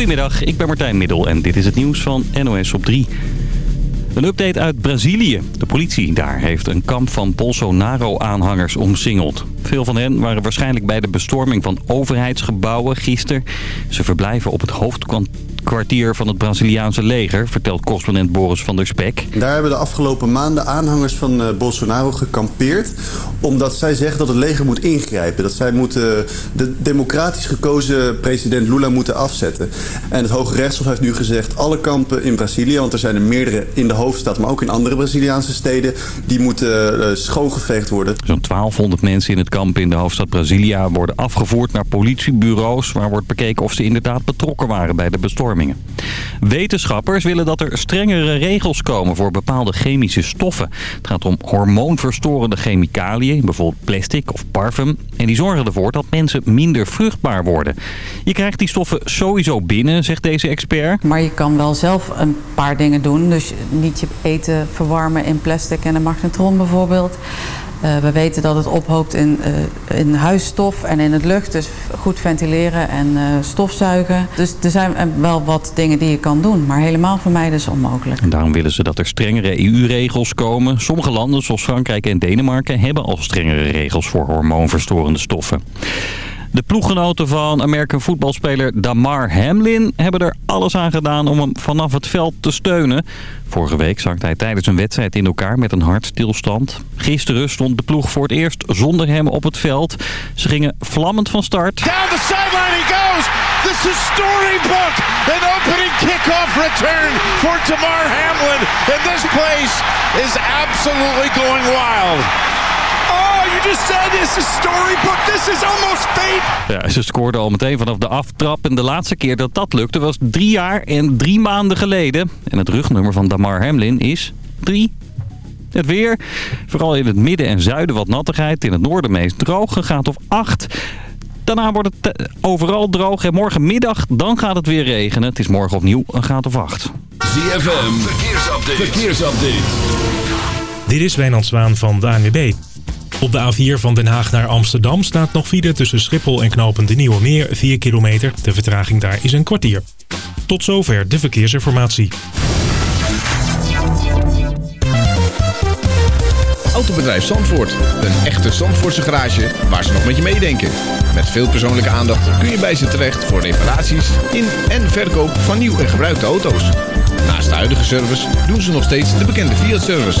Goedemiddag, ik ben Martijn Middel en dit is het nieuws van NOS op 3. Een update uit Brazilië. De politie daar heeft een kamp van Bolsonaro-aanhangers omsingeld. Veel van hen waren waarschijnlijk bij de bestorming van overheidsgebouwen gisteren. Ze verblijven op het hoofdkwartier van het Braziliaanse leger, vertelt correspondent Boris van der Spek. Daar hebben de afgelopen maanden aanhangers van uh, Bolsonaro gekampeerd. Omdat zij zeggen dat het leger moet ingrijpen. Dat zij moeten de democratisch gekozen president Lula moeten afzetten. En het Hoge Rechtshof heeft nu gezegd alle kampen in Brazilië, want er zijn er meerdere in de hoofdstad, maar ook in andere Braziliaanse steden, die moeten uh, schoongeveegd worden. Zo'n 1200 mensen in het kamp in de hoofdstad Brasilia worden afgevoerd naar politiebureaus... waar wordt bekeken of ze inderdaad betrokken waren bij de bestormingen. Wetenschappers willen dat er strengere regels komen voor bepaalde chemische stoffen. Het gaat om hormoonverstorende chemicaliën, bijvoorbeeld plastic of parfum. En die zorgen ervoor dat mensen minder vruchtbaar worden. Je krijgt die stoffen sowieso binnen, zegt deze expert. Maar je kan wel zelf een paar dingen doen. Dus niet je eten verwarmen in plastic en een magnetron bijvoorbeeld. Uh, we weten dat het ophoopt in, uh, in huisstof en in het lucht. Dus goed ventileren en uh, stofzuigen. Dus er zijn wel wat dingen die je kan doen. Maar helemaal vermijden is onmogelijk. En daarom willen ze dat er strengere EU-regels komen. Sommige landen zoals Frankrijk en Denemarken hebben al strengere regels voor hormoonverstorende stoffen. De ploeggenoten van American voetbalspeler Damar Hamlin hebben er alles aan gedaan om hem vanaf het veld te steunen. Vorige week zakte hij tijdens een wedstrijd in elkaar met een hartstilstand. Gisteren stond de ploeg voor het eerst zonder hem op het veld. Ze gingen vlammend van start. Down the sideline he goes. This is storybook. An opening kickoff return for Damar Hamlin. And this place is absolutely going wild. Just said is storybook. This is almost fate. Ja, ze scoorden al meteen vanaf de aftrap. En de laatste keer dat dat lukte was drie jaar en drie maanden geleden. En het rugnummer van Damar Hamlin is 3. Het weer, vooral in het midden en zuiden wat nattigheid. In het noorden meest droog, een graad of 8. Daarna wordt het overal droog en morgenmiddag dan gaat het weer regenen. Het is morgen opnieuw een graad of 8. ZFM, verkeersupdate. verkeersupdate. Dit is Wijnand Zwaan van de ANWB. Op de A4 van Den Haag naar Amsterdam staat nog file tussen Schiphol en Knopen de Nieuwe Meer 4 kilometer. De vertraging daar is een kwartier. Tot zover de verkeersinformatie. Autobedrijf Zandvoort. Een echte Zandvoortse garage waar ze nog met je meedenken. Met veel persoonlijke aandacht kun je bij ze terecht voor reparaties in en verkoop van nieuw en gebruikte auto's. Naast de huidige service doen ze nog steeds de bekende Fiat-service.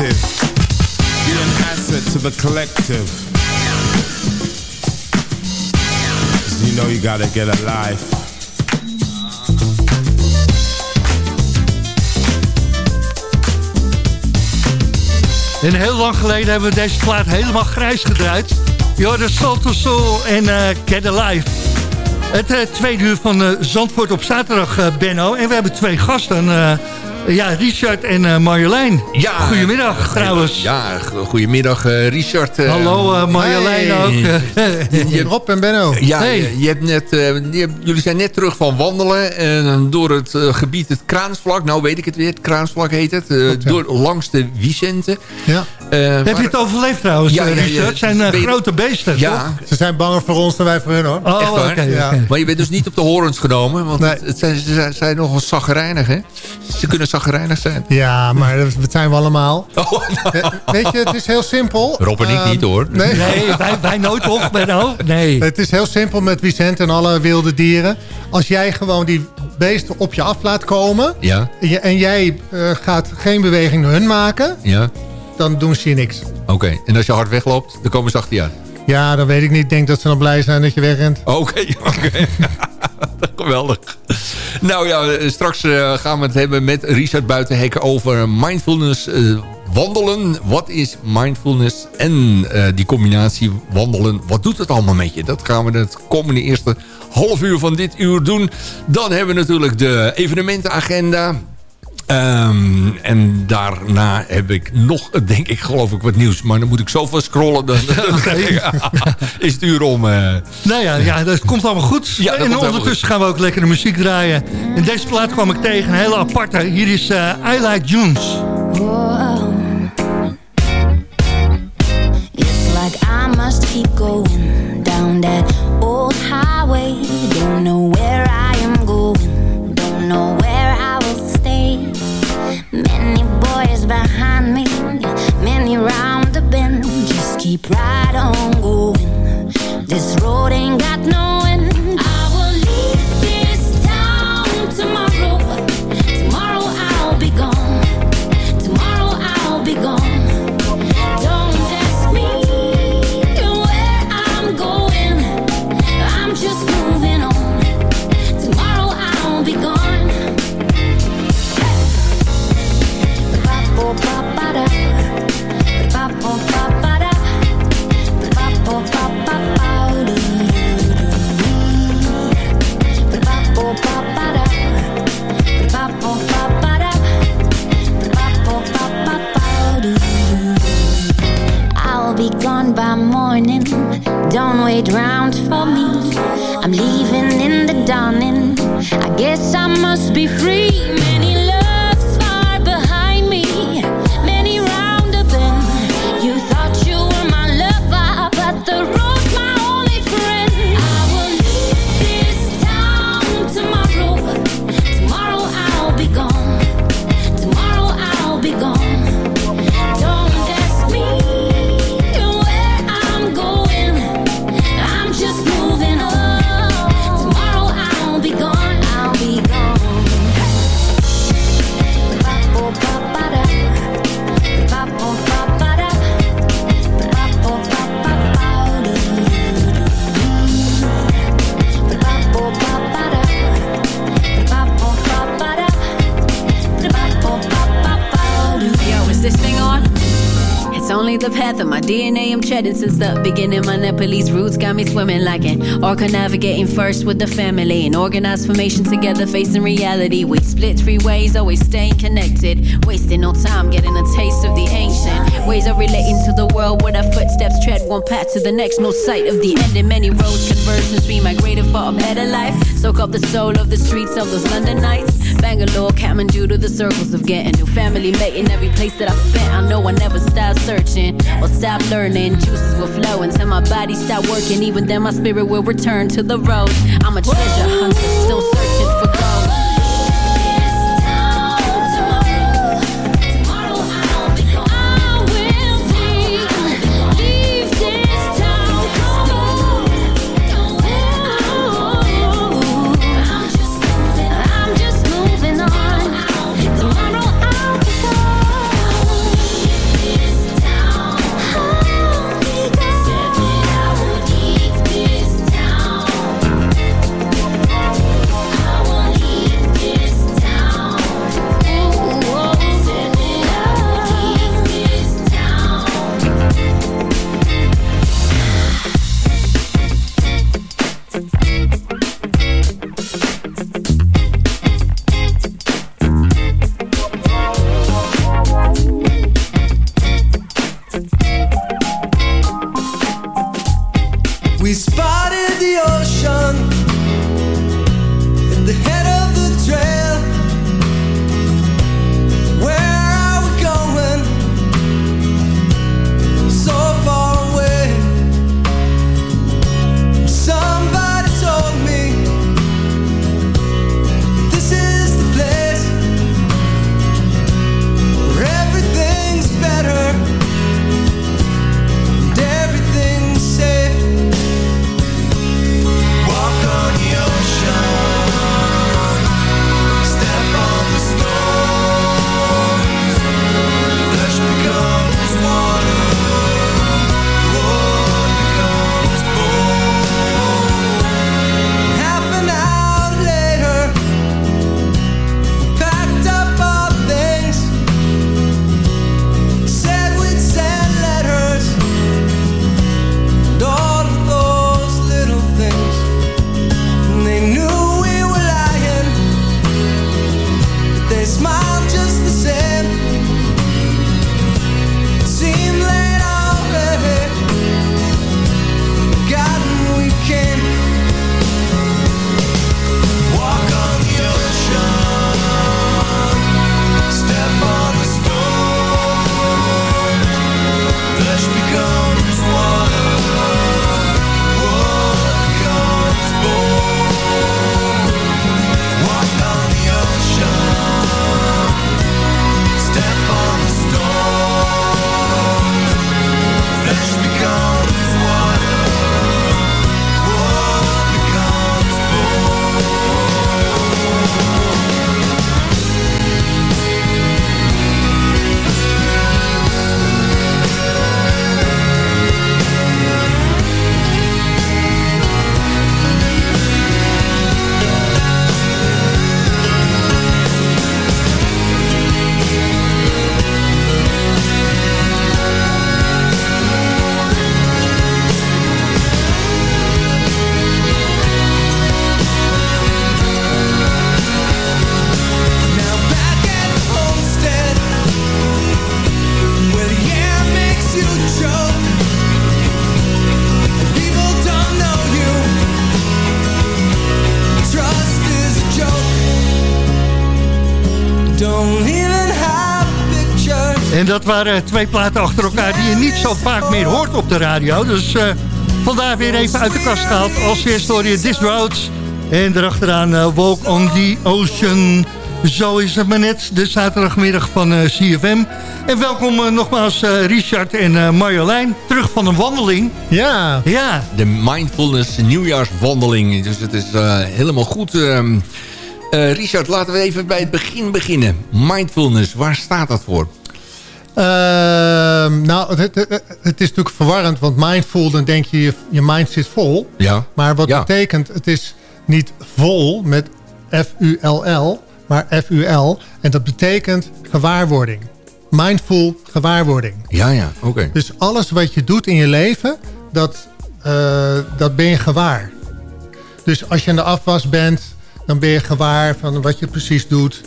Objective, be an asset to the collective. You know you gotta get a life. En heel lang geleden hebben we deze plaat helemaal grijs gedraaid. Jorda Salto Soul en uh, Get Alive. Het uh, tweede uur van uh, Zandvoort op zaterdag, Benno. En we hebben twee gasten. Ja, Richard en uh, Marjolein. Ja, goedemiddag trouwens. Ja, goedemiddag uh, Richard. Uh, Hallo Marjolein hey. ook. je, Rob en Benno. Ja, hey. je, je, hebt net, je, jullie zijn net terug van wandelen. En door het gebied het Kraansvlak. Nou weet ik het weer, het Kraansvlak heet het. Goed, ja. door, langs de Vicente. Ja. Heb maar, je het overleefd trouwens, ja, Richard? Ja, het zijn grote beesten, ja. toch? Ze zijn banger voor ons dan wij voor hun, hoor. Oh, Echt waar? Okay, okay. Maar je bent dus niet op de horens genomen. Want nee. het, het zijn, ze zijn, nogal zaggerijnig, hè? Ze kunnen zaggerijnig zijn. Ja, maar dat zijn we allemaal. Oh, nou. Weet je, het is heel simpel. Rob en ik uh, niet hoor. Nee, nee wij, wij nooit toch, Benno? Nee. Het is heel simpel met Vicent en alle wilde dieren. Als jij gewoon die beesten op je af laat komen... Ja. en jij uh, gaat geen beweging naar hun maken... Ja. dan doen ze je niks. Oké, okay. en als je hard wegloopt, dan komen ze achter je aan? Ja, dan weet ik niet. Ik denk dat ze nog blij zijn dat je wegrent. Oké, okay, oké. Geweldig. Nou ja, straks uh, gaan we het hebben met Richard Buitenhek over mindfulness uh, wandelen. Wat is mindfulness en uh, die combinatie wandelen? Wat doet het allemaal met je? Dat gaan we het komende eerste half uur van dit uur doen. Dan hebben we natuurlijk de evenementenagenda. Um, en daarna heb ik nog, denk ik, geloof ik, wat nieuws. Maar dan moet ik zoveel scrollen. Dan, okay. is het uur om... Uh... Nou ja, ja, dat komt allemaal goed. Ja, en ondertussen gaan we ook lekker de muziek draaien. En deze plaat kwam ik tegen, een hele aparte. Hier is uh, I Like Junes. It's like I must keep going down that behind me, many round the bend. Just keep right on going. This road ain't got no the path of my DNA I'm treading since the beginning. My Nepalese roots got me swimming like an orca navigating first with the family. An organized formation together facing reality. We split three ways, always staying connected. Wasting no time getting a taste of the ancient ways of relating to the world where our footsteps tread one path to the next. No sight of the end. And many roads converge since we migrated for a better life. Soak up the soul of the streets of those London nights. Bangalore, Kathmandu to the circles of getting new family making every place that I spent. I know I never stop searching or stop learning. Juices will flow until my body stop working. Even then, my spirit will return to the road. I'm a treasure hunter, still searching Waren twee platen achter elkaar die je niet zo vaak meer hoort op de radio. Dus uh, vandaar weer even uit de kast gehaald. Als eerste hoor je This Roads. En erachteraan uh, Walk on the Ocean. Zo is het maar net, de zaterdagmiddag van uh, CFM. En welkom nogmaals Richard en Marjolein. Terug van een wandeling. Ja. ja. De Mindfulness nieuwjaarswandeling. Dus het is helemaal goed... Ehm, uh, Richard, laten we even bij het begin beginnen. Mindfulness, waar staat dat voor? Uh, nou, het, het, het, is natuurlijk verwarrend, want mindful, dan denk je, je mind zit vol. Ja. Maar wat betekent, het is niet vol met F-U-L-L, maar F-U-L. En dat betekent gewaarwording. Mindful gewaarwording. Ja, ja, oké. Dus alles wat je doet in je leven, dat, uh, dat ben je gewaar. Dus als je aan de afwas bent, dan ben je gewaar van wat je precies doet.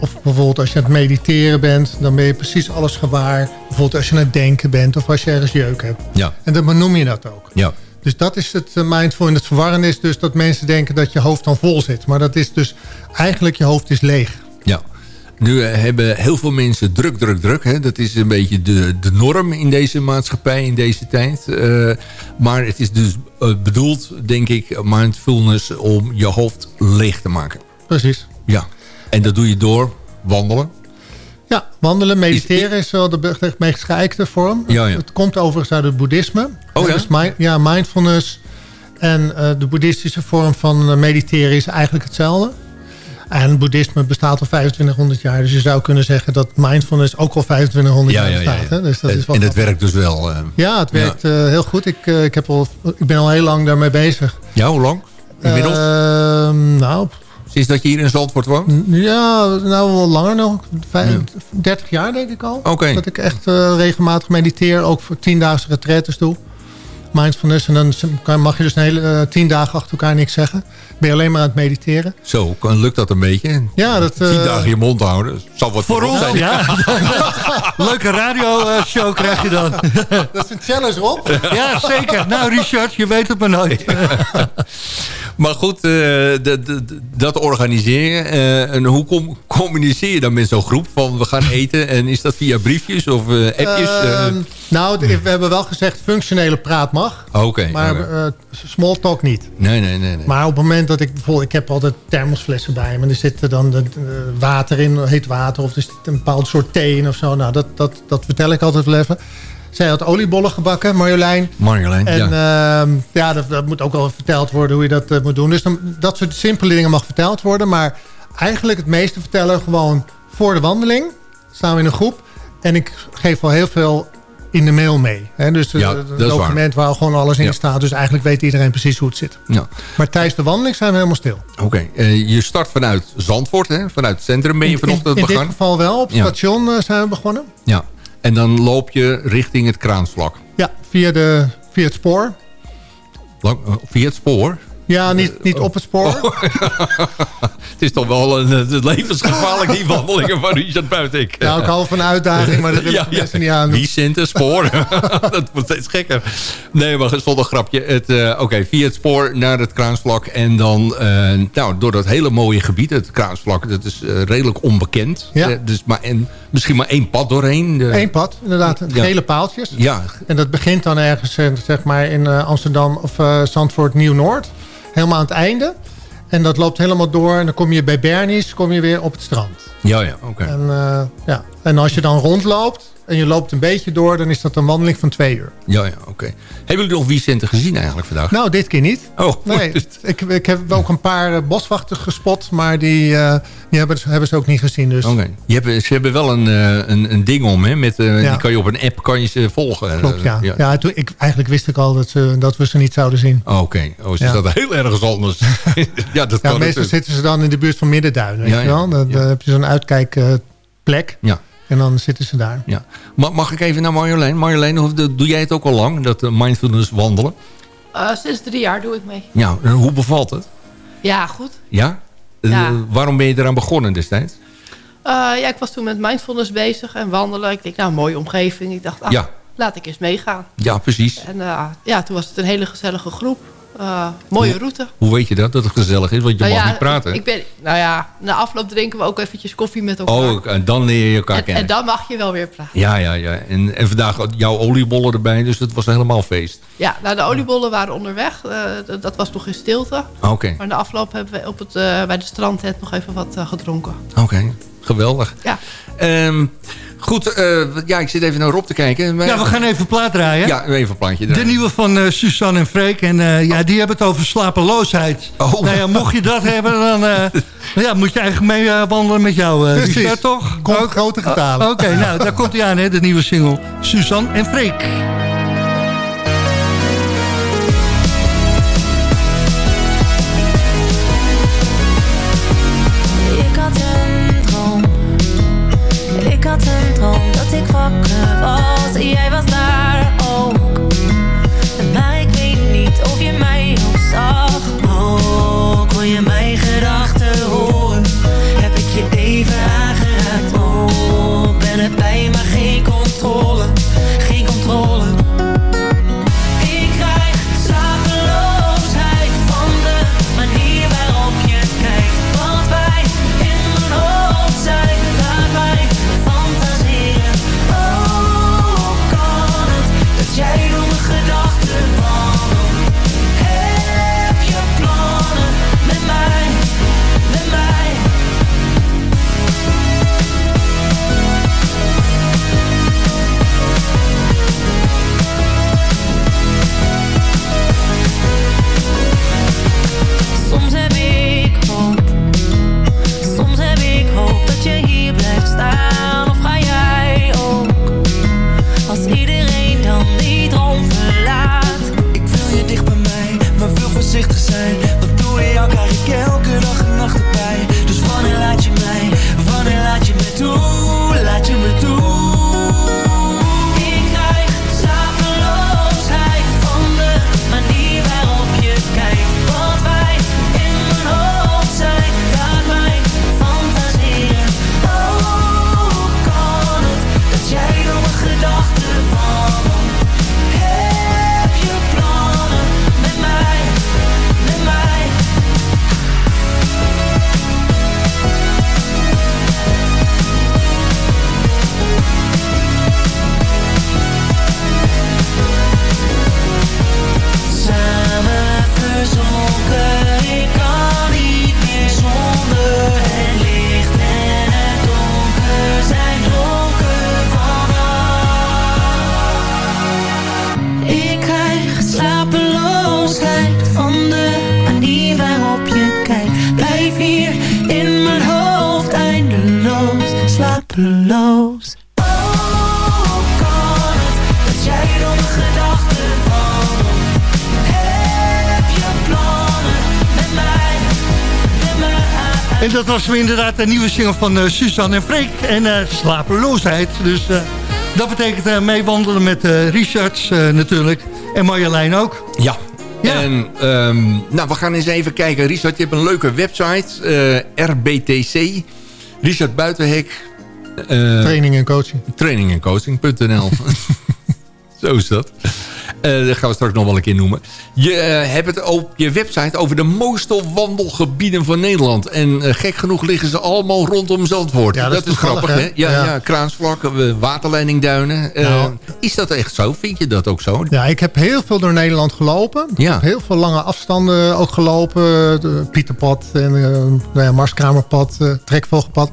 Of bijvoorbeeld als je aan het mediteren bent, dan ben je precies alles gewaar. Bijvoorbeeld als je aan het denken bent of als je ergens jeuk hebt. Ja. En dan benoem je dat ook. Ja. Dus dat is het eh, mindful. En het verwarrende is dus dat mensen denken dat je hoofd dan vol zit. Maar dat is dus eigenlijk je hoofd is leeg. Ja. Nu eh, hebben heel veel mensen druk, druk, druk. Hè? Dat is een beetje de, de norm in deze maatschappij, in deze tijd. Uh, maar het is dus bedoeld, denk ik, mindfulness om je hoofd leeg te maken. Precies. Ja. En dat doe je door wandelen. Ja, wandelen, mediteren is, wel de meest geëikte vorm. Ja, ja. Het komt overigens uit het boeddhisme. Oh ja? Dus mi ja, mindfulness en uh, de boeddhistische vorm van mediteren is eigenlijk hetzelfde. En boeddhisme bestaat al 2500 jaar. Dus je zou kunnen zeggen dat mindfulness ook al 2500 ja, jaar bestaat. Ja, ja. Dus dat en, is wel en het werkt dus wel. Uh, ja, het werkt uh, heel goed. Ik, uh, ik, heb al, ik ben al heel lang daarmee bezig. Ja, hoe lang? Inmiddels? Ehm, nou... Sinds dat je hier in Zandvoort woont? Ja, nou wel langer nog. 30 jaar denk ik al. Okay. Dat ik echt regelmatig mediteer. Ook voor tiendaagse retretes doe mindfulness. En dan mag je dus een hele uh, tien dagen achter elkaar niks zeggen. Ben je alleen maar aan het mediteren. Zo, lukt dat een beetje? Ja, dat... Uh, tien dagen je mond houden. Zal wat voor ons zijn. Ja. Leuke radioshow krijg je dan. dat is een challenge, Rob. ja, zeker. Nou, Richard, je weet het maar nooit. maar goed, de, de, dat organiseer je. en hoe com communiceer je dan met zo'n groep? Van we gaan eten en is dat via briefjes of appjes? Ehm, nou, we hebben wel gezegd functionele praat mag. Oké. Okay, maar okay. small talk niet. Nee, nee, nee, nee, Maar op het moment dat ik bijvoorbeeld... Ik heb altijd thermosflessen bij me. Er zit er dan water in, heet water. Of er zit een bepaald soort thee in of zo. Nou, dat, dat, dat vertel ik altijd wel even. Zij had oliebollen gebakken, Marjolein. Marjolein, en, ja. Uh, ja, dat, dat, moet ook wel verteld worden hoe je dat uh, moet doen. Dus dan, dat soort simpele dingen mag verteld worden. Maar eigenlijk het meeste vertellen gewoon voor de wandeling. Staan we in een groep. En ik geef wel heel veel in de mail mee. Hè? Dus ja, een document waar gewoon alles in ja. staat. Dus eigenlijk weet iedereen precies hoe het zit. Ja. Maar tijdens de wandeling zijn we helemaal stil. Oké, okay. uh, je start vanuit Zandvoort, hè? vanuit het centrum ben je vanochtend in, in, in begonnen? dit geval wel, op het station uh, zijn we begonnen. Ja, en dan loop je richting het kraansvlak? Ja, via, de, via het spoor. Lang, uh, via het spoor? Ja, niet, niet op het spoor. Oh. het is toch wel een, een levensgevaarlijk, die wandelingen van Richard Buitik. Nou, ik hou van een uitdaging, maar dat wil ik ja, ja. niet aan. Wie spoor. dat wordt steeds gekker. Nee, maar zonder grapje. Uh, Oké, okay, via het spoor naar het Kraansvlak. En dan uh, nou, door dat hele mooie gebied, het Kraansvlak. Dat is uh, redelijk onbekend. Ja. dus maar, en misschien maar één pad doorheen. Eén pad, inderdaad. Gele paaltjes. Ja. En dat begint dan ergens zeg maar in Amsterdam of Zandvoort Nieuw-Noord helemaal aan het einde. En dat loopt helemaal door. En dan kom je bij Bernies kom je weer op het strand. Ja, ja, oké. Okay. En, uh, ja. en als je dan rondloopt en je loopt een beetje door... dan is dat een wandeling van twee uur. Ja, ja, oké. Okay. Hebben jullie nog Vicente gezien eigenlijk vandaag? Nou, dit keer niet. Oh. Nee, ik, ik heb ook een paar uh, boswachters gespot... maar die, uh, die hebben, hebben ze ook niet gezien. Dus. Oké. Okay. Ze hebben wel een, een, een ding om, hè? Met, ja. Die kan je op een app kan je ze volgen. Klopt, ja. ja. ja toen, ik, eigenlijk wist ik al dat, ze, dat we ze niet zouden zien. Oh, Oké. Oh, ze ja. dat heel ergens anders. ja, dat kan meestal zitten ze dan in de buurt van Middenduin. Weet ja, je wel? Dan, dan heb je zo'n uitkijkplek. ja. En dan zitten ze daar. Ja. Mag ik even naar Marjolein? Marjolein, doe jij het ook al lang, dat mindfulness wandelen? Uh, sinds drie jaar doe ik mee. Ja, en hoe bevalt het? Ja, goed. Ja? ja. Uh, waarom ben je eraan begonnen destijds? Uh, ja, ik was toen met mindfulness bezig en wandelen. Ik dacht, nou, mooie omgeving. Ik dacht, ah, ja. laat ik eens meegaan. Ja, precies. En ja, toen was het een hele gezellige groep. Eh, mooie Hoe- route. Hoe weet je dat, dat het gezellig is? Want je Nou mag ja, niet praten. Ik, ben, nou ja, na afloop drinken we ook eventjes koffie met elkaar. oh, en dan leer je elkaar en, kennen. en dan mag je wel weer praten. Ja, ja, ja. En, en vandaag jouw oliebollen erbij, dus het was helemaal feest. Ja, nou, de oliebollen waren onderweg. Eh, dat was nog in stilte. Oké, Maar na afloop hebben we op het, eh, bij de strandtent nog even wat gedronken. oké. Geweldig. Ja. Ehm, goed, eh, ja, ik zit even naar Rob te kijken. Ja, we gaan even plaat draaien. Ja, even een plaatje De draaien. nieuwe van eh, Suzanne en Freek. En eh, ja, die hebben het over slapeloosheid. Oh. Nou ja, mocht je dat hebben, dan ja, moet je eigenlijk mee wandelen met jou, Precies. Richard, toch? Komt grote getalen. Oké, nou, daar komt hij aan, hè, de nieuwe single. Suzanne en Freek. Ik wakker jij was daar ook. Maar ik weet niet of je mij ook zag. Wil je dicht bij inderdaad de nieuwe single van eh, Suzanne en Freek. En eh, slapeloosheid. Dus eh, dat betekent eh, meewandelen met eh Richards eh, natuurlijk. En Marjolein ook. Ja. En ehm, nou, we gaan eens even kijken. Richard, je hebt een leuke website. eh, RBTC. Richard Buitenhek. eh, Training en coaching. Training en coaching.nl. Zo is dat. Eh, dat gaan we straks nog wel een keer noemen. Je eh, hebt het op je website over de mooiste wandelgebieden van Nederland. En eh, gek genoeg liggen ze allemaal rondom Zandvoort. Ja, dat is grappig, hè? Ja, ja. Ja. Kraansvlak, eh, waterleidingduinen. Nou. is dat echt zo? Vind je dat ook zo? Ja, ik heb heel veel door Nederland gelopen. Ik heb heel veel lange afstanden ook gelopen. De Pieterpad en nou ja, Marskramerpad, Trekvogelpad.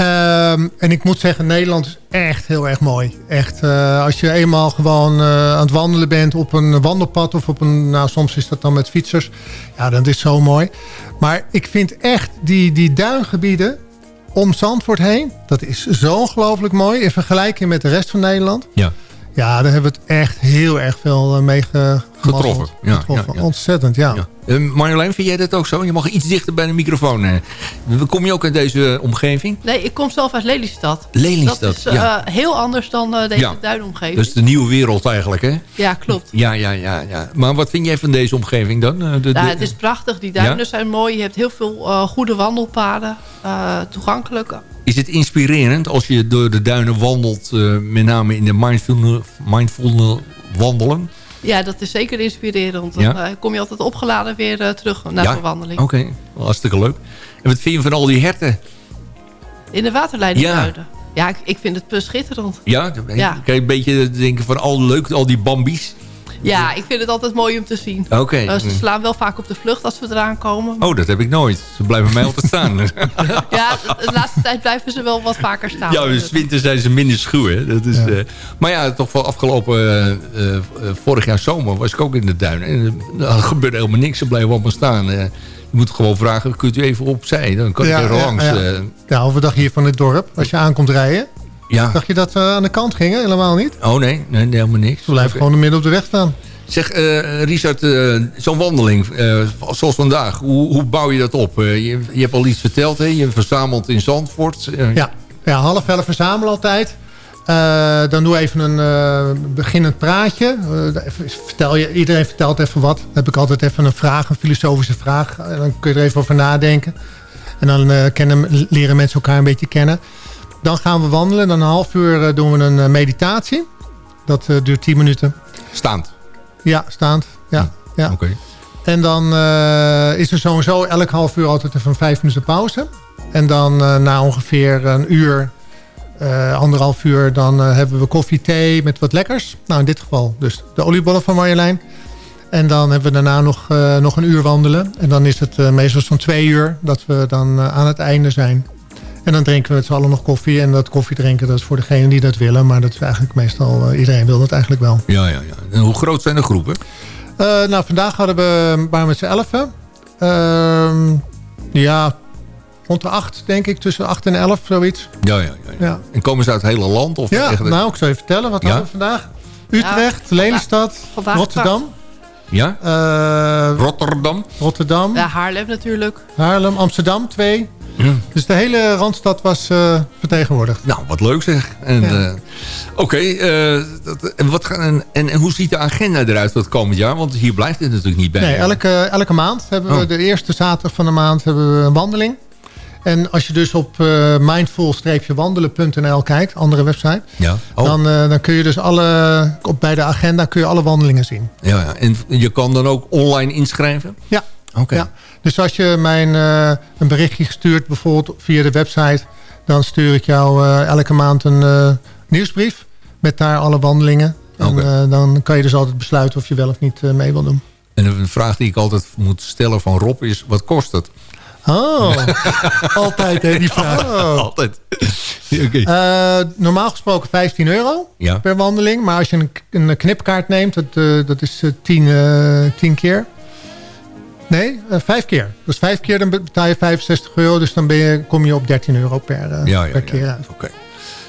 Ehm, en ik moet zeggen, Nederland is echt heel erg mooi. Echt, eh, als je eenmaal gewoon eh, aan het wandelen bent op een wandelpad... of op een, nou soms is dat dan met fietsers. Ja, dat is zo mooi. Maar ik vind echt die, die duingebieden om Zandvoort heen... dat is zo ongelooflijk mooi in vergelijking met de rest van Nederland. Ja. Ja, daar hebben we het echt heel erg veel eh, mee ge- Getroffen. Ja, Getroffen. ja, ja. Ontzettend, ja. Eh, Marjolein, vind jij dat ook zo? Je mag iets dichter bij de microfoon. eh. Kom je ook uit deze omgeving? Nee, ik kom zelf uit Lelystad. Lelystad, Dat is eh, heel anders dan eh, deze Ja. duinomgeving. Dat is de nieuwe wereld eigenlijk, hè? Ja, klopt. Ja, ja, ja, ja. Maar wat vind jij van deze omgeving dan? Eh, de- het is prachtig. Die duinen Ja? zijn mooi. Je hebt heel veel eh, goede wandelpaden. eh, toegankelijk. Is het inspirerend als je door de duinen wandelt, eh, met name in de mindfulness, mindfulness wandelen? Ja, dat is zeker inspirerend. Dan Ja? eh, kom je altijd opgeladen weer eh, terug naar ja? de wandeling. Oké, Wel hartstikke leuk. En wat vind je van al die herten? In de waterleidingduinen. Ja, ik, ik vind het schitterend. Ja, Ja. kan je een beetje denken van al leuk, al die bambies. Ja, ik vind het altijd mooi om te zien. Oké. Eh, ze slaan wel vaak op de vlucht als we eraan komen. Oh, dat heb ik nooit. Ze blijven mij altijd staan. Ja, de, laatste tijd blijven ze wel wat vaker staan. Ja, dus winter zijn ze minder schuw. Hè? Dat is, eh, maar ja, toch wel afgelopen eh, vorig jaar zomer was ik ook in de duinen. En er gebeurde helemaal niks. Ze bleven allemaal staan. Eh, je moet gewoon vragen, kunt u even opzij? Dan kan ik er langs. Ja, eh. ja, of we dacht hier van het dorp, als je aankomt rijden. Ja. Dacht je dat ze aan de kant gingen? Helemaal niet. Oh nee, nee, helemaal niks. Ze blijven gewoon in midden op de weg staan. Zeg, eh, Richard, eh, zo'n wandeling eh, zoals vandaag, hoe, hoe bouw je dat op? Je, je hebt al iets verteld, hè? je verzamelt in Zandvoort. Ja, ja half elf verzamelen altijd. Dan doe even een beginnend praatje. Vertel je, iedereen vertelt even wat. Dan heb ik altijd even een vraag, een filosofische vraag. En dan kun je er even over nadenken. En dan kennen, leren mensen elkaar een beetje kennen. Dan gaan we wandelen. Dan een half uur eh, doen we een eh, meditatie. Dat eh, duurt 10 minuten. Staand? Ja, staand. Ja, ja. Oké. En dan is er sowieso elk half uur altijd even vijf minuten pauze. En dan na ongeveer een uur, anderhalf uur, dan hebben we koffie, thee met wat lekkers. Nou, in dit geval dus de oliebollen van Marjolein. En dan hebben we daarna nog, nog een uur wandelen. En dan is het meestal zo'n twee uur dat we dan aan het einde zijn. En dan drinken we met z'n allen nog koffie. En dat koffie drinken, dat is voor degenen die dat willen. Maar dat is eigenlijk meestal, eh, iedereen wil dat eigenlijk wel. Ja, ja, ja. En hoe groot zijn de groepen? Eh, nou, vandaag hadden we maar met z'n elfen. Ehm, ja, rond de acht, denk ik. Tussen acht en elf, zoiets. Ja, ja, ja. ja. Ja, En komen ze uit het hele land? Of ja echt- nou, ik zal je vertellen. Wat Ja? hadden we vandaag? Utrecht, Lelystad, vandaag Rotterdam. Ja? eh, Rotterdam? Rotterdam, Ja, Haarlem natuurlijk. Haarlem, Amsterdam, twee. Ja. Dus de hele Randstad was eh, vertegenwoordigd. Nou, wat leuk zeg. En, Ja. eh, Oké, eh, dat- en, wat gaan- en, en, en hoe ziet de agenda eruit voor het komend jaar? Want hier blijft het natuurlijk niet bij. Nee, elke, elke maand hebben we Oh. de eerste zaterdag van de maand hebben we een wandeling. En als je dus op eh, mindful-wandelen.nl kijkt, andere website... Ja. Oh. Dan, eh, dan kun je dus alle, op, bij de agenda kun je alle wandelingen zien. Ja, ja. En je kan dan ook online inschrijven? Ja. Oké. ja. Dus als je mij een, eh, een berichtje stuurt, bijvoorbeeld via de website... dan stuur ik jou eh, elke maand een eh, nieuwsbrief met daar alle wandelingen. En dan kan je dus altijd besluiten of je wel of niet mee wil doen. En een vraag die ik altijd moet stellen van Rob is, wat kost het? Oh, altijd hè, die vraag. Oh. Altijd. Normaal gesproken 15 euro Ja. per wandeling. Maar als je een, een knipkaart neemt, dat, dat is 10, eh, 10 keer. Nee, eh, vijf keer. Dus vijf keer dan betaal je 65 euro. Dus dan ben je, kom je op 13 euro per, eh, Ja, ja, per ja. keer uit. Oké.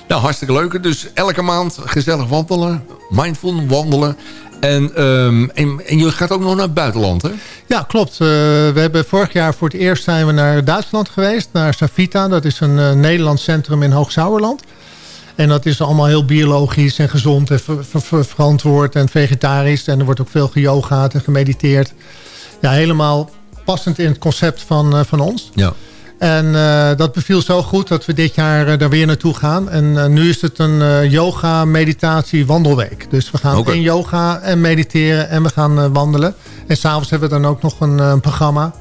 Nou, hartstikke leuk. Dus elke maand gezellig wandelen. Mindful wandelen. En, ehm, en, en je gaat ook nog naar het buitenland, hè? Ja, klopt. Eh, we hebben vorig jaar voor het eerst zijn we naar Duitsland geweest. Naar Savita. Dat is een Nederlands centrum in Hoog-Sauerland. En dat is allemaal heel biologisch en gezond en ver- ver- ver- verantwoord en vegetarisch. En er wordt ook veel geyogaat en gemediteerd. Ja, helemaal passend in het concept van, eh, van ons. Ja. En eh, dat beviel zo goed dat we dit jaar eh, daar weer naartoe gaan. En nu is het een yoga, meditatie, wandelweek. Dus we gaan Oké. in yoga en mediteren en we gaan wandelen. En s'avonds hebben we dan ook nog een programma.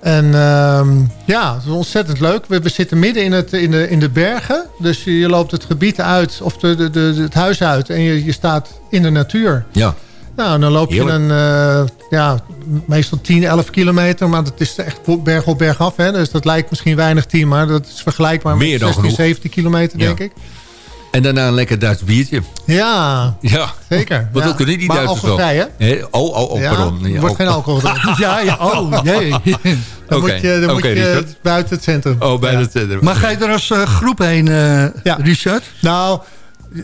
En ehm, ja, het is ontzettend leuk. We, we zitten midden in, het, in, de, in de bergen. Dus je, je loopt het gebied uit, of de, de, de, het huis uit. En je, je staat in de natuur. Ja. Nou, dan loop Heerlijk. je een, ja, meestal 10, 11 kilometer. Maar dat is echt berg op berg af. Hè? Dus dat lijkt misschien weinig 10, maar dat is vergelijkbaar Meer met dan 16, genoeg. 17 kilometer, Ja. denk ik. En daarna een lekker Duits biertje. Ja, Ja. zeker. Wat ja. ook kunnen die maar Duitsers wel. alcoholvrij, hè? Hè? Oh, oh, oh, Ja, pardon. er Ja, wordt oh. geen alcohol gedronken. ja, ja, oh, jee. Dan Oké, moet je, dan moet je buiten het centrum. Oh, bij Ja. het centrum. Maar ga je er als eh, groep heen, eh, Ja. Richard? Nou,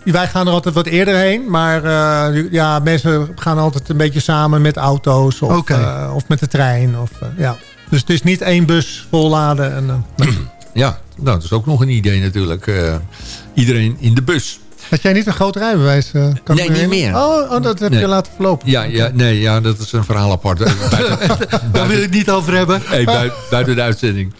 wij gaan er altijd wat eerder heen. Maar eh, ja, mensen gaan altijd een beetje samen met auto's. Of, eh, of met de trein. Of, eh, ja. Dus het is niet één bus volladen. En. Ja, nou, dat is ook nog een idee natuurlijk. Eh, iedereen in de bus. Had jij niet een groot rijbewijs? eh, kan Nee, niet meer. Oh, oh, dat heb Nee. je laten verlopen. Ja, ja, nee, ja, dat is een verhaal apart. Buiten, Daar wil ik het niet over hebben. hey, buiten, buiten de uitzending.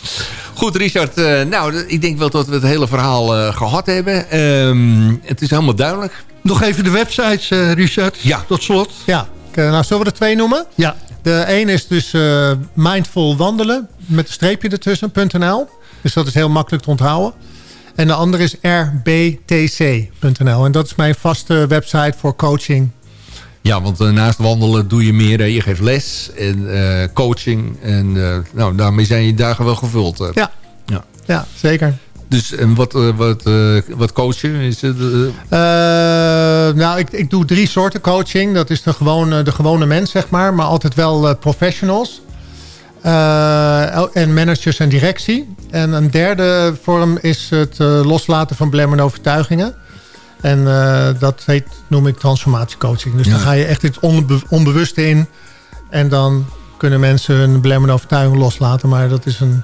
Goed, Richard. eh, nou, ik denk wel dat we het hele verhaal eh, gehad hebben. Ehm, het is helemaal duidelijk. Nog even de websites, eh, Richard. Ja. Tot slot. Ja, nou zullen we er twee noemen? Ja. De een is dus eh, mindful wandelen met een streepje ertussen.nl. Dus dat is heel makkelijk te onthouden. En de andere is rbtc.nl. En dat is mijn vaste website voor coaching. Ja, want eh, naast wandelen doe je meer. je geeft les en eh, coaching. En eh, nou, daarmee zijn je dagen wel gevuld. Ja. ja. Ja, zeker. Dus en wat, wat, wat coachen? Is het, nou, ik, ik doe drie soorten coaching. Dat is de gewone, de gewone mens, zeg maar. Maar altijd wel professionals. En managers en directie. En een derde vorm is het loslaten van belemmerende overtuigingen. En eh, dat heet, noem ik transformatiecoaching. Dus Ja. dan ga je echt het onbe onbewuste in. En dan kunnen mensen hun belemmerende overtuigingen loslaten. Maar dat is een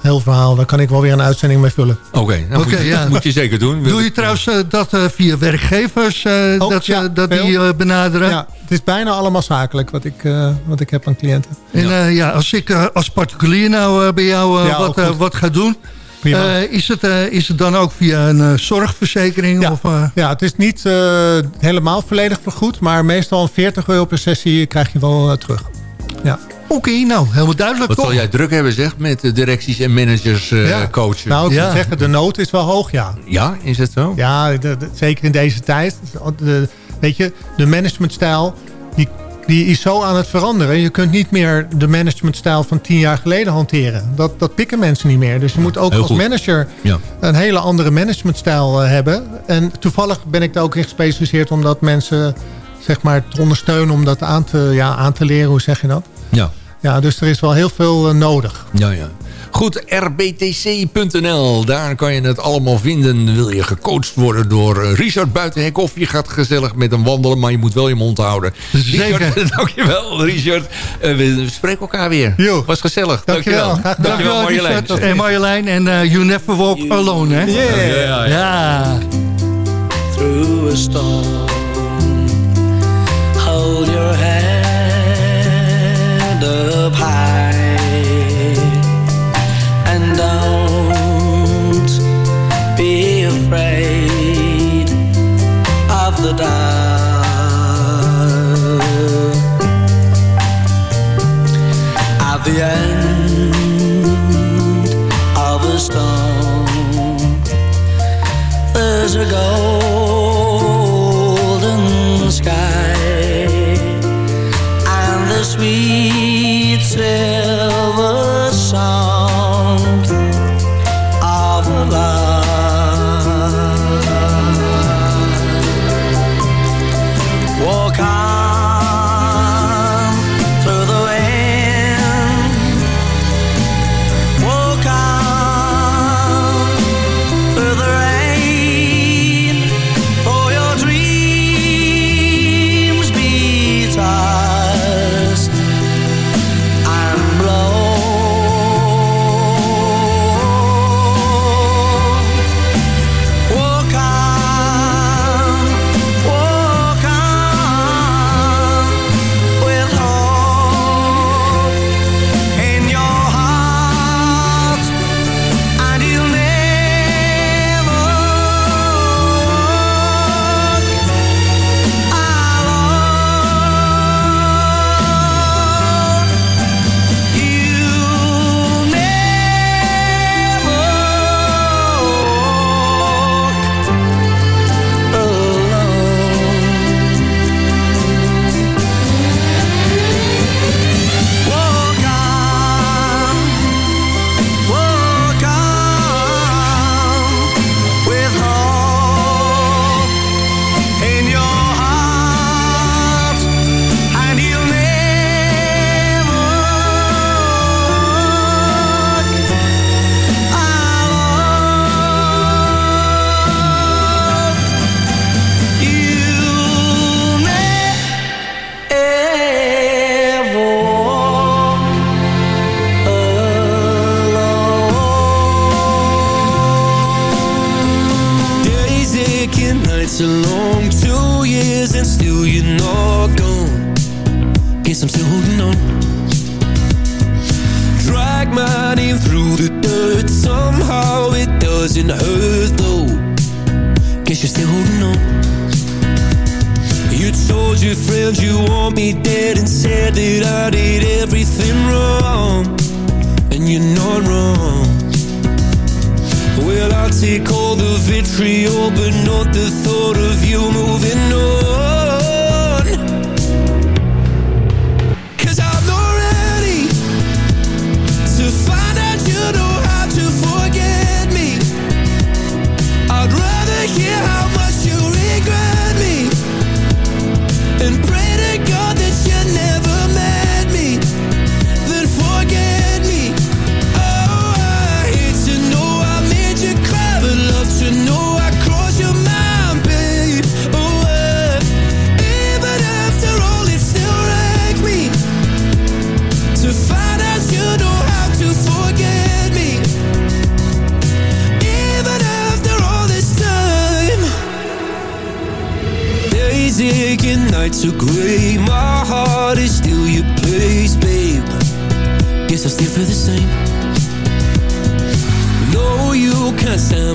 heel verhaal. Daar kan ik wel weer een uitzending mee vullen. Oké, nou Oké, moet, je, ja. moet je zeker doen. Doe je trouwens eh, dat eh, via werkgevers, eh, Ook, dat, ja, dat die eh, benaderen? Ja, het is bijna allemaal zakelijk wat ik, eh, wat ik heb aan cliënten. En ja. ja, als ik eh, als particulier nou bij jou Ja, wat, wat ga doen... Prima. eh, is, het, eh, is het dan ook via een eh, zorgverzekering? Ja. Of, eh, Ja, het is niet eh, helemaal volledig vergoed, maar meestal een 40 euro per sessie krijg je wel terug. Ja. Oké, nou, helemaal duidelijk Wat toch? zal jij druk hebben zeg met de directies en managers eh, Ja. coachen? Nou, ik Ja. moet zeggen, de nood is wel hoog, ja. Ja, is het zo? Ja, de- de- zeker in deze tijd. De, weet je, de managementstijl, die, is zo aan het veranderen. Je kunt niet meer de managementstijl van tien jaar geleden hanteren. Dat, dat pikken mensen niet meer. Dus je moet ook heel als goed. manager Ja. een hele andere managementstijl eh, hebben. En toevallig ben ik daar ook in gespecialiseerd om dat mensen zeg maar, te ondersteunen om dat aan te, ja, aan te leren. Hoe zeg je dat? Ja. Ja, dus er is wel heel veel eh, nodig. Ja, ja. Goed, rbtc.nl. Daar kan je het allemaal vinden. Wil je gecoacht worden door eh, Richard Buitenhek... of je gaat gezellig met hem wandelen... maar je moet wel je mond houden. Zeker. Richard, dankjewel, Richard. Eh, we spreken elkaar weer. Jo. Was gezellig. Dankjewel. Dankjewel, gedaan. dankjewel Marjolein. En Marjolein en eh, You Never Walk Alone, hè? Ja, ja, ja. Ja. through a storm. There's a take the vitriol, but not the thought of you moving on.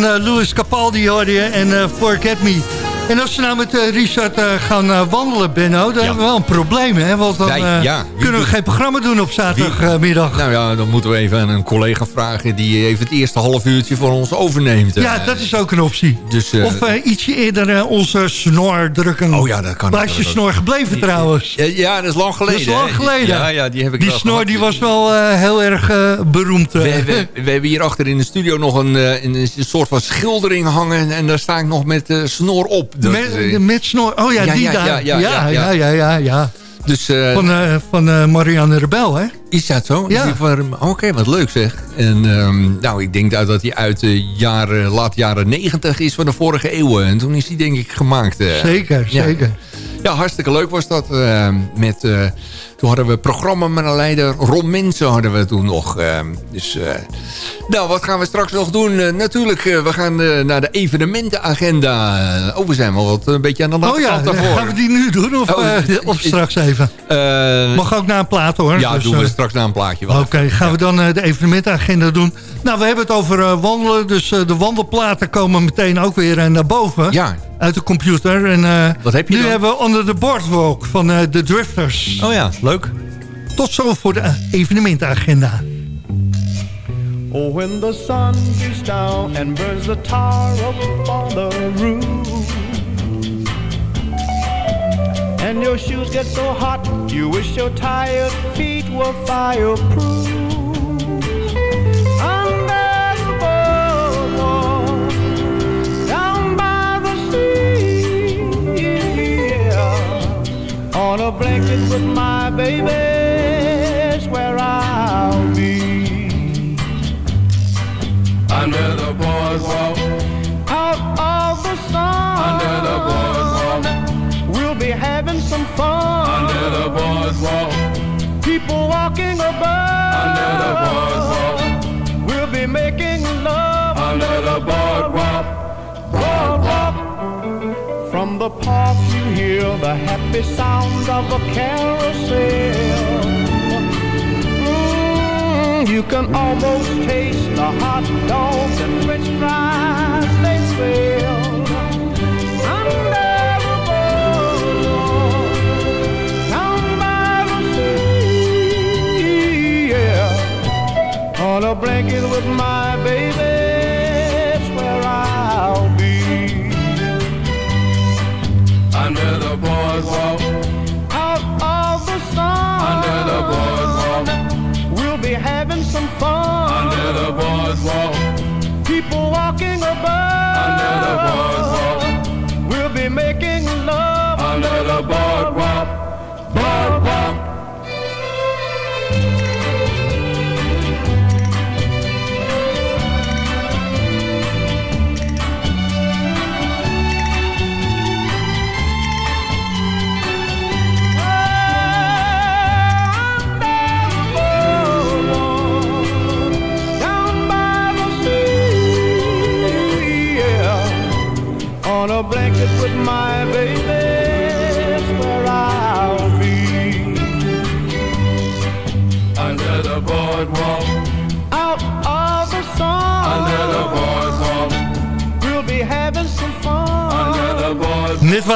van eh, Louis Capaldi hoorde je en eh, Forget Me. En als we nou met eh, Richard eh, gaan eh, wandelen, Benno, dan hebben we wel een probleem, hè? Want dan ja, kunnen we geen programma doen op zaterdagmiddag. Nou ja, dan moeten we even aan een collega vragen... die even het eerste half uurtje voor ons overneemt. Ja, dat is ook een optie. Dus, of ietsje eerder onze snor drukken. Oh ja, dat kan Waar is je snor gebleven trouwens? Ja, dat is lang geleden. Dat is lang geleden. Ja, ja, die heb ik Die wel snor gehad. die was wel heel erg beroemd. We, hebben- we hebben hier achter in de studio nog een, een, soort van schildering hangen. En daar sta ik nog met snor op. Dat, met, eh, met snor. Oh ja, die daar. ja, ja, ja, ja, dus, eh, Van, eh, van eh, Marianne Rebel, hè? is dat zo? Ja. Oké, wat leuk zeg. En ehm, nou, ik denk dat hij uit de jaren, laat jaren 90 is van de vorige eeuw. En toen is die denk ik gemaakt. Zeker, Ja. zeker. Ja, hartstikke leuk was dat. met, toen hadden we programma met een leider. Ron Mensen hadden we toen nog. eh, dus, eh, nou, wat gaan we straks nog doen? Eh, natuurlijk, we gaan naar de evenementenagenda. Oh, we zijn wel wat een beetje aan de Oh ja, daarvoor. gaan we die nu doen of, Oh, of straks even? Mag ook na een plaat hoor. ja, Dus, doen we straks na een plaatje wel. Oké, gaan we dan de evenementenagenda doen. Nou, we hebben het over wandelen. Dus de wandelplaten komen meteen ook weer naar boven. Ja. Uit de computer. En, Wat heb je nu dan? hebben we Under the Boardwalk van de Drifters. Oh ja, leuk. Tot zo voor de evenementenagenda. Oh, when the sun beats down and burns the tar up on the roof. And your shoes get so hot, you wish your tired feet were fireproof. On a blanket with my baby's where I'll be. Under the boardwalk. Out of the sun. Under the boardwalk. We'll be having some fun. Under the boardwalk. People walking above. Under the boardwalk. We'll be making love. Under the boardwalk. Boardwalk. The park you hear the happy sound of a carousel. Mm, you can almost taste the hot dogs and french fries they sell. Under the down by the sea, yeah. On a blanket with my baby, about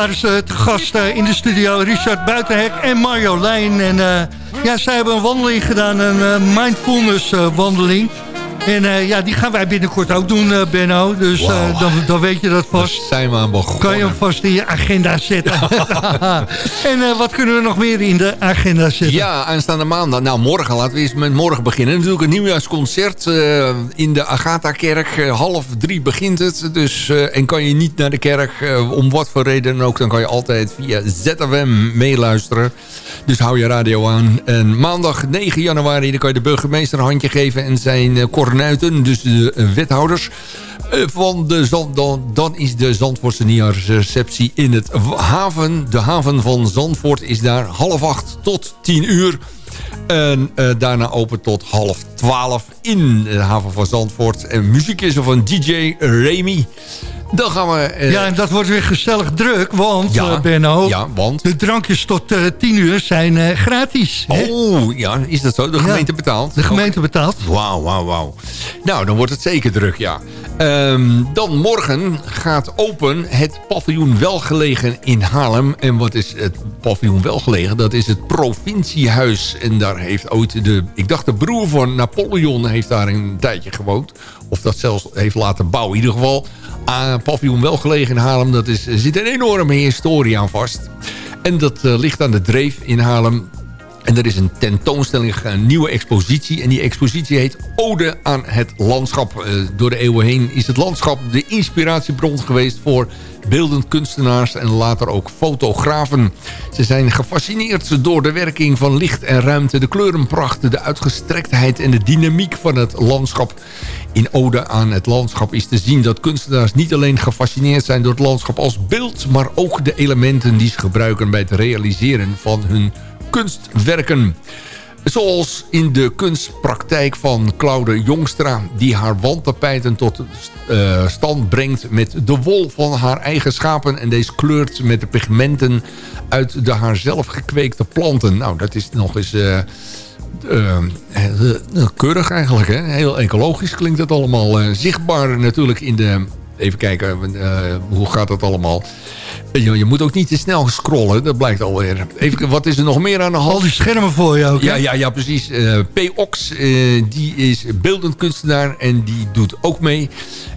waren ze te gast eh, in de studio, Richard Buitenhek en Mario Lijn. En eh, ja, zij hebben een wandeling gedaan, een eh, mindfulness eh, wandeling. En eh, ja, die gaan wij binnenkort ook doen, eh, Benno. Dus eh, dan, dan weet je dat vast. Daar zijn we aan begonnen. Kan je hem vast in je agenda zetten. en wat kunnen we nog meer in de agenda zetten? Ja, aanstaande maandag. Nou, morgen. Laten we eens met morgen beginnen. Natuurlijk een nieuwjaarsconcert in de Agatha-kerk. Half drie begint het. Dus, en kan je niet naar de kerk, om wat voor reden dan ook... dan kan je altijd via ZFM meeluisteren. Dus hou je radio aan. En maandag 9 januari dan kan je de burgemeester een handje geven... en zijn eh, dus de eh, wethouders... Eh, Van de Zand, dan, dan is de Zandvoortse nieuwjaarsreceptie in het haven. De haven van Zandvoort is daar half acht tot tien uur. En eh, daarna open tot half twaalf in de haven van Zandvoort. En muziek is er van DJ Remy. Dan gaan we... eh, Ja, en dat wordt weer gezellig druk, want Ja, eh, Benno, ja, want? de drankjes tot eh 10 uur zijn gratis. hè? Oh, ja, is dat zo? De gemeente betaalt? De gemeente betaalt. Wauw, wauw, wauw. Nou, dan wordt het zeker druk, ja. Ehm, dan morgen gaat open het paviljoen Welgelegen in Haarlem. En wat is het paviljoen Welgelegen? Dat is het provinciehuis. En daar heeft ooit de, ik dacht de broer van Napoleon heeft daar een tijdje gewoond. Of dat zelfs heeft laten bouwen. In ieder geval, ah, paviljoen Welgelegen in Haarlem. Dat is, er zit een enorme historie aan vast. En dat eh, ligt aan de Dreef in Haarlem. En er is een tentoonstelling, een nieuwe expositie. En die expositie heet Ode aan het landschap. Eh, door de eeuwen heen is het landschap de inspiratiebron geweest... voor beeldend kunstenaars en later ook fotografen. Ze zijn gefascineerd door de werking van licht en ruimte... de kleurenpracht, de uitgestrektheid en de dynamiek van het landschap. In Ode aan het landschap is te zien dat kunstenaars niet alleen gefascineerd zijn... door het landschap als beeld... maar ook de elementen die ze gebruiken bij het realiseren van hun kunstwerken. Zoals in de kunstpraktijk van Claude Jongstra... die haar wandtapijten tot eh, stand brengt met de wol van haar eigen schapen... en deze kleurt met de pigmenten uit de haar zelf gekweekte planten. Nou, dat is nog eens... eh, eh, keurig eigenlijk, hè? Heel ecologisch klinkt het allemaal. zichtbaar natuurlijk in de... Even kijken, hoe gaat dat allemaal? Je, je moet ook niet te snel scrollen, dat blijkt alweer. Even, wat is er nog meer aan de hand? Al die schermen voor je ook. hè? Ja, ja, ja precies. Eh P. Ox, eh, die is beeldend kunstenaar en die doet ook mee.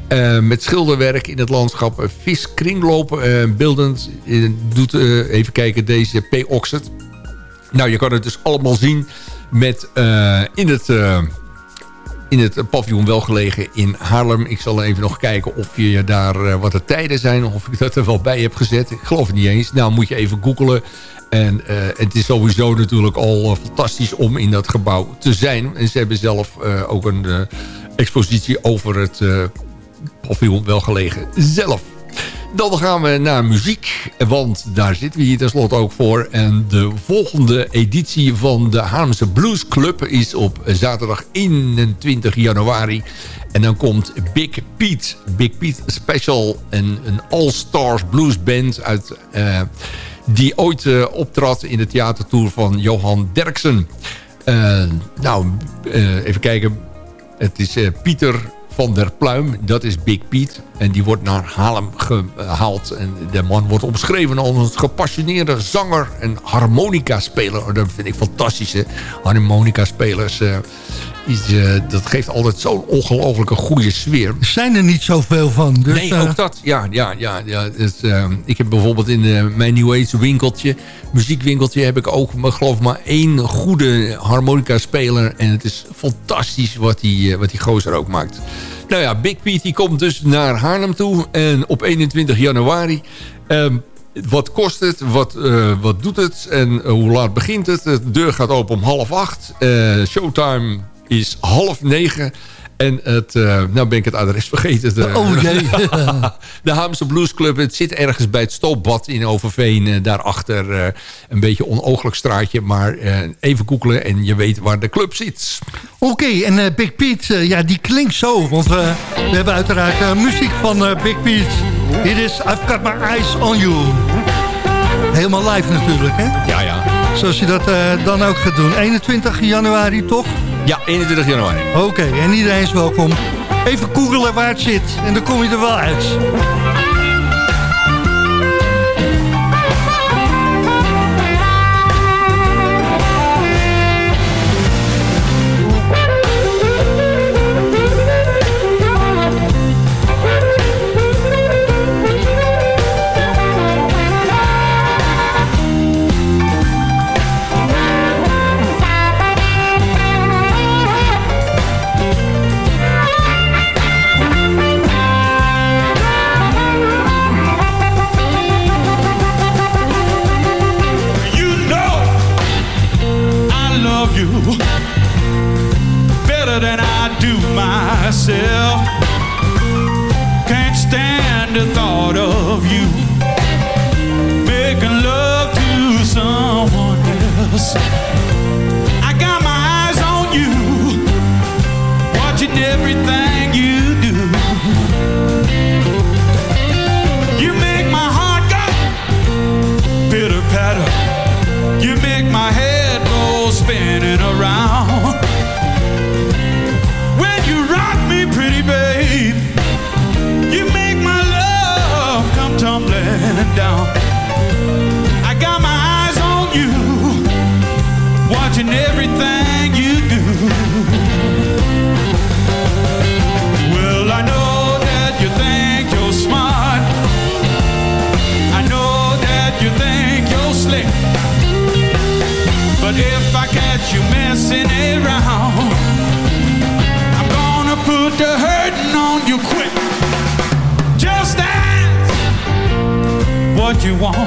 eh, met schilderwerk in het landschap. Vis kringlopen, eh, beeldend. doet, even kijken, deze P. Oxet. Nou, je kan het dus allemaal zien met, in het... in het paviljoen wel gelegen in Haarlem. Ik zal even nog kijken of je daar eh, wat de tijden zijn. Of ik dat er wel bij heb gezet. Ik geloof het niet eens. Nou moet je even googelen. En eh, het is sowieso natuurlijk al eh, fantastisch om in dat gebouw te zijn. En ze hebben zelf ook een expositie over het paviljoen wel gelegen zelf. Dan gaan we naar muziek, want daar zitten we hier tenslotte ook voor. En de volgende editie van de Haarlemse Blues Club is op zaterdag 21 januari. En dan komt Big Pete. Big Pete Special. Een, een all-stars blues band uit... eh, die ooit eh, optrad in de theatertour van Johan Derksen. Eh, nou, even kijken. Het is Pieter van der Pluim. Dat is Big Piet. En die wordt naar Haarlem gehaald. En de man wordt omschreven als een gepassioneerde zanger en harmonica-speler. Oh, Dat vind ik fantastisch, hè. Harmonica-spelers... eh, dat geeft altijd zo'n ongelooflijke goede sfeer. Er zijn er niet zoveel van. Dus, nee, eh, ook dat. Ja, ja, ja, ja. Dus, eh, ik heb bijvoorbeeld in eh, mijn New Age winkeltje, muziekwinkeltje, heb ik ook, maar, geloof maar één goede harmonica-speler. En het is fantastisch wat die, wat die gozer ook maakt. Nou ja, Big Pete die komt dus naar Haarlem toe. En op 21 januari... ehm, wat kost het? Wat, wat doet het? En hoe laat begint het? De deur gaat open om half acht. Showtime is half negen. En het, eh, nou ben ik het adres vergeten. De, Oh, jee. de Haamse Blues Club. Het zit ergens bij het Stoopbad in Overveen. eh, daarachter eh, een beetje onooglijk straatje. Maar even googelen en je weet waar de club zit. Oké, en Big Pete, ja, die klinkt zo. Want we hebben uiteraard muziek van Big Pete. Hier is I've Got My Eyes On You. Helemaal live natuurlijk, hè? Ja, ja. Zoals je dat dan ook gaat doen. 21 januari, toch? Ja, 21 januari. Oké, en iedereen is welkom. Even googelen waar het zit. En dan kom je er wel uit. Do myself. Can't stand the thought of you everything you do. Well, I know that you think you're smart. I know that you think you're slick. But if I catch you messing around, I'm gonna put the on you quick. Just ask what you want.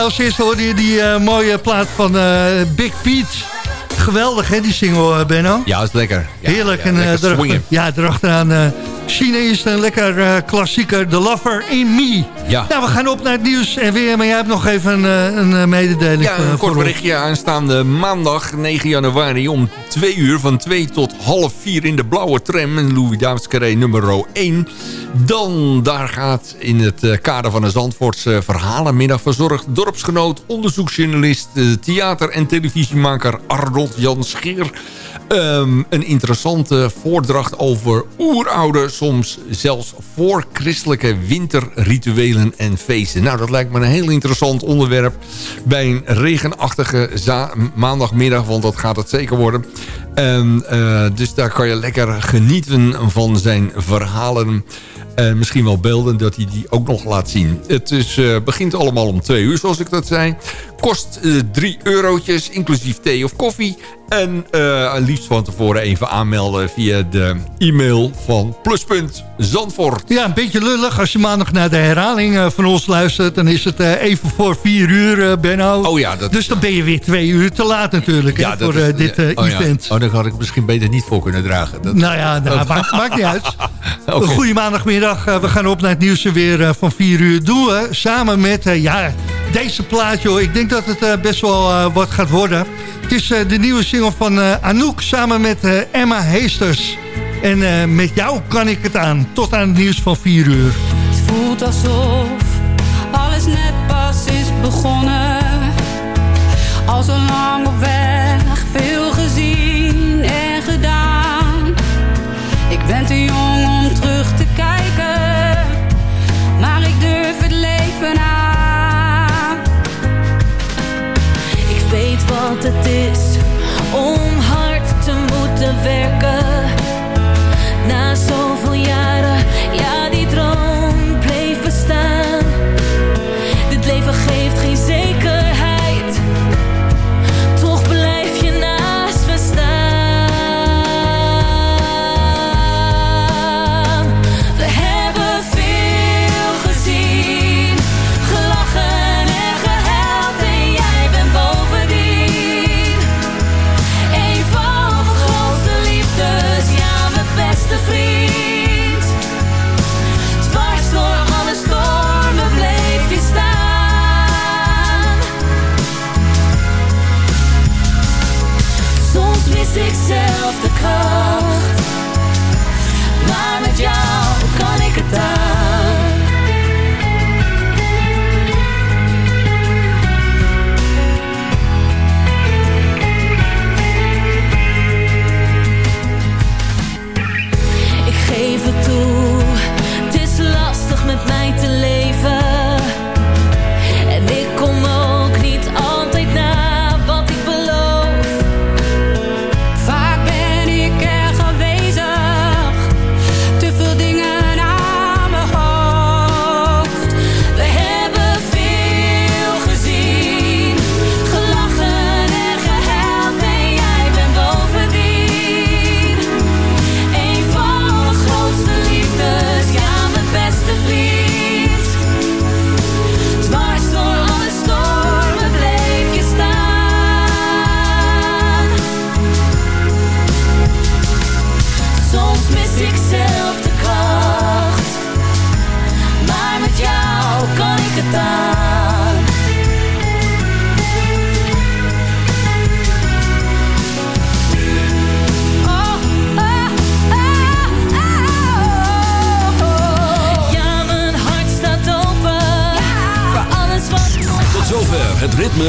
Ja, als eerste hoorde je die eh, mooie plaat van eh, Big Pete. Geweldig, hè, die single, eh, Benno? Ja, dat is lekker. Ja, Heerlijk. ja, en, eh, lekker erachter- ja, erachteraan uh, China is een lekker eh, klassieker. The Lover in Me. Ja. Nou, we gaan op naar het nieuws en weer. Maar jij hebt nog even een, eh, een mededeling Ja, een kort berichtje aanstaande maandag 9 januari om 2 uur van 2 tot half 4 in de blauwe tram in Louis Davids Carré nummer 1. Dan daar gaat in het eh, kader van een Zandvoortse verhalenmiddag verzorgd dorpsgenoot, onderzoeksjournalist, eh, theater- en televisiemaker Arnold Jan Scheer Ehm, een interessante voordracht over oeroude, soms zelfs voor-christelijke winterrituelen en feesten. Nou, dat lijkt me een heel interessant onderwerp bij een regenachtige maandagmiddag, want dat gaat het zeker worden. En, eh, dus daar kan je lekker genieten van zijn verhalen. En misschien wel beelden dat hij die ook nog laat zien. Het is, eh, begint allemaal om twee uur, zoals ik dat zei. Kost eh, drie eurotjes, inclusief thee of koffie. En eh, liefst van tevoren even aanmelden via de e-mail van Pluspunt Zandvoort. Ja, een beetje lullig. Als je maandag naar de herhaling eh, van ons luistert... dan is het even voor vier uur, Benno. Oh ja, dat- dus dan ben je weer twee uur te laat natuurlijk voor is- dit oh, ja. event. Oh, daar had ik misschien beter niet voor kunnen dragen. Dat... Nou ja, nou, maakt, maakt niet uit. Oké. Een goede maandagmiddag. We gaan op naar het nieuws weer van 4 uur. Doen we samen met ja, deze plaat. Joh. Ik denk dat het eh, best wel eh, wat gaat worden. Het is eh, de nieuwe single van Anouk samen met Emma Heesters. En met jou kan ik het aan. Tot aan het nieuws van 4 uur. Het voelt alsof alles net pas is begonnen. Al zo lang op weg, veel gezien en gedaan. Ik ben te jong het is om hard te moeten werken. Na zoveel jaren,